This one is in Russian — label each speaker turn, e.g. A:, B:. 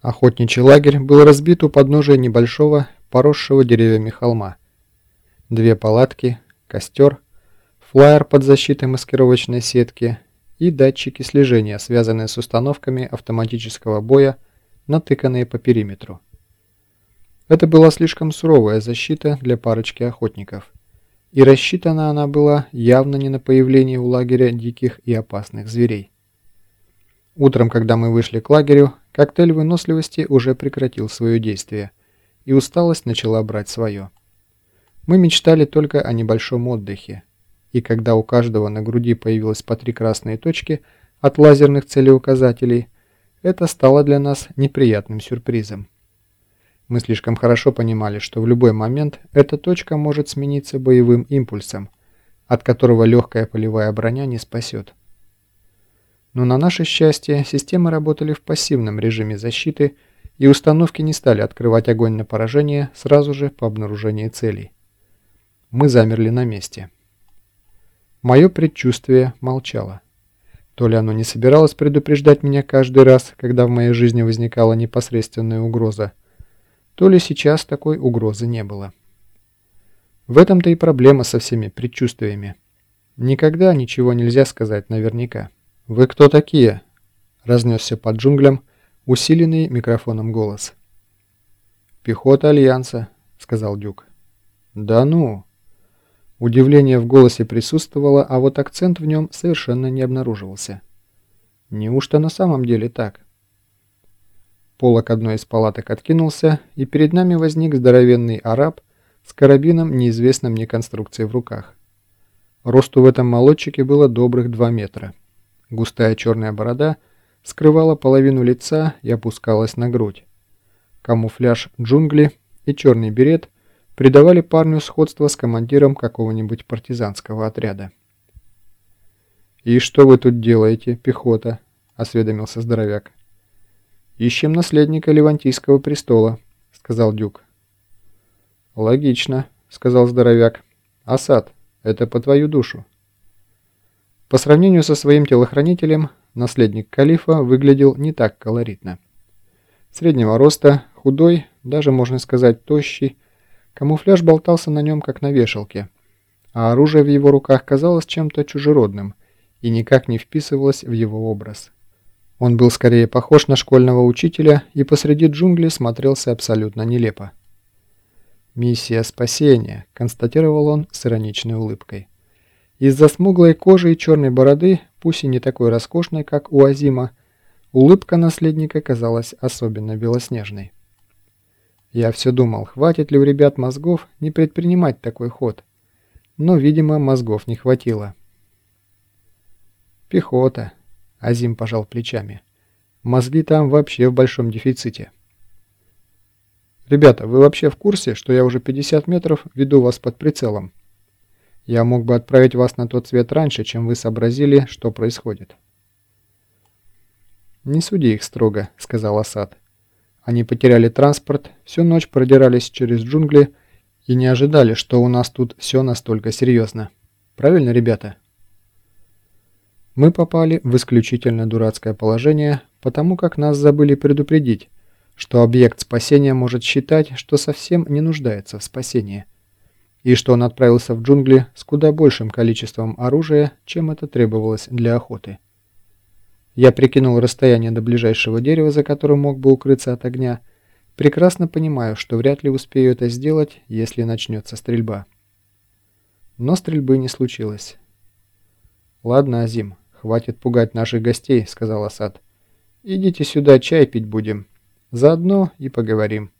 A: Охотничий лагерь был разбит у подножия небольшого, поросшего деревьями холма. Две палатки, костер, флайер под защитой маскировочной сетки и датчики слежения, связанные с установками автоматического боя, натыканные по периметру. Это была слишком суровая защита для парочки охотников, и рассчитана она была явно не на появление у лагеря диких и опасных зверей. Утром, когда мы вышли к лагерю, Коктейль выносливости уже прекратил свое действие, и усталость начала брать свое. Мы мечтали только о небольшом отдыхе, и когда у каждого на груди появилось по три красные точки от лазерных целеуказателей, это стало для нас неприятным сюрпризом. Мы слишком хорошо понимали, что в любой момент эта точка может смениться боевым импульсом, от которого легкая полевая броня не спасет. Но на наше счастье, системы работали в пассивном режиме защиты, и установки не стали открывать огонь на поражение сразу же по обнаружении целей. Мы замерли на месте. Мое предчувствие молчало. То ли оно не собиралось предупреждать меня каждый раз, когда в моей жизни возникала непосредственная угроза, то ли сейчас такой угрозы не было. В этом-то и проблема со всеми предчувствиями. Никогда ничего нельзя сказать наверняка. «Вы кто такие?» – разнесся под джунглям усиленный микрофоном голос. «Пехота Альянса», – сказал Дюк. «Да ну!» Удивление в голосе присутствовало, а вот акцент в нем совершенно не обнаруживался. Неужто на самом деле так? Полок одной из палаток откинулся, и перед нами возник здоровенный араб с карабином неизвестной мне конструкции в руках. Росту в этом молодчике было добрых два метра. Густая черная борода скрывала половину лица и опускалась на грудь. Камуфляж джунгли и черный берет придавали парню сходство с командиром какого-нибудь партизанского отряда. «И что вы тут делаете, пехота?» – осведомился здоровяк. «Ищем наследника Левантийского престола», – сказал Дюк. «Логично», – сказал здоровяк. «Асад, это по твою душу». По сравнению со своим телохранителем, наследник калифа выглядел не так колоритно. Среднего роста, худой, даже можно сказать тощий, камуфляж болтался на нем как на вешалке, а оружие в его руках казалось чем-то чужеродным и никак не вписывалось в его образ. Он был скорее похож на школьного учителя и посреди джунглей смотрелся абсолютно нелепо. «Миссия спасения», – констатировал он с ироничной улыбкой. Из-за смуглой кожи и черной бороды, пусть и не такой роскошной, как у Азима, улыбка наследника казалась особенно белоснежной. Я все думал, хватит ли у ребят мозгов не предпринимать такой ход. Но, видимо, мозгов не хватило. «Пехота», — Азим пожал плечами. «Мозги там вообще в большом дефиците». «Ребята, вы вообще в курсе, что я уже 50 метров веду вас под прицелом?» Я мог бы отправить вас на тот свет раньше, чем вы сообразили, что происходит. «Не суди их строго», — сказал Асад. «Они потеряли транспорт, всю ночь продирались через джунгли и не ожидали, что у нас тут все настолько серьезно. Правильно, ребята?» Мы попали в исключительно дурацкое положение, потому как нас забыли предупредить, что объект спасения может считать, что совсем не нуждается в спасении и что он отправился в джунгли с куда большим количеством оружия, чем это требовалось для охоты. Я прикинул расстояние до ближайшего дерева, за которым мог бы укрыться от огня, прекрасно понимаю, что вряд ли успею это сделать, если начнется стрельба. Но стрельбы не случилось. «Ладно, Азим, хватит пугать наших гостей», — сказал Асад. «Идите сюда, чай пить будем. Заодно и поговорим».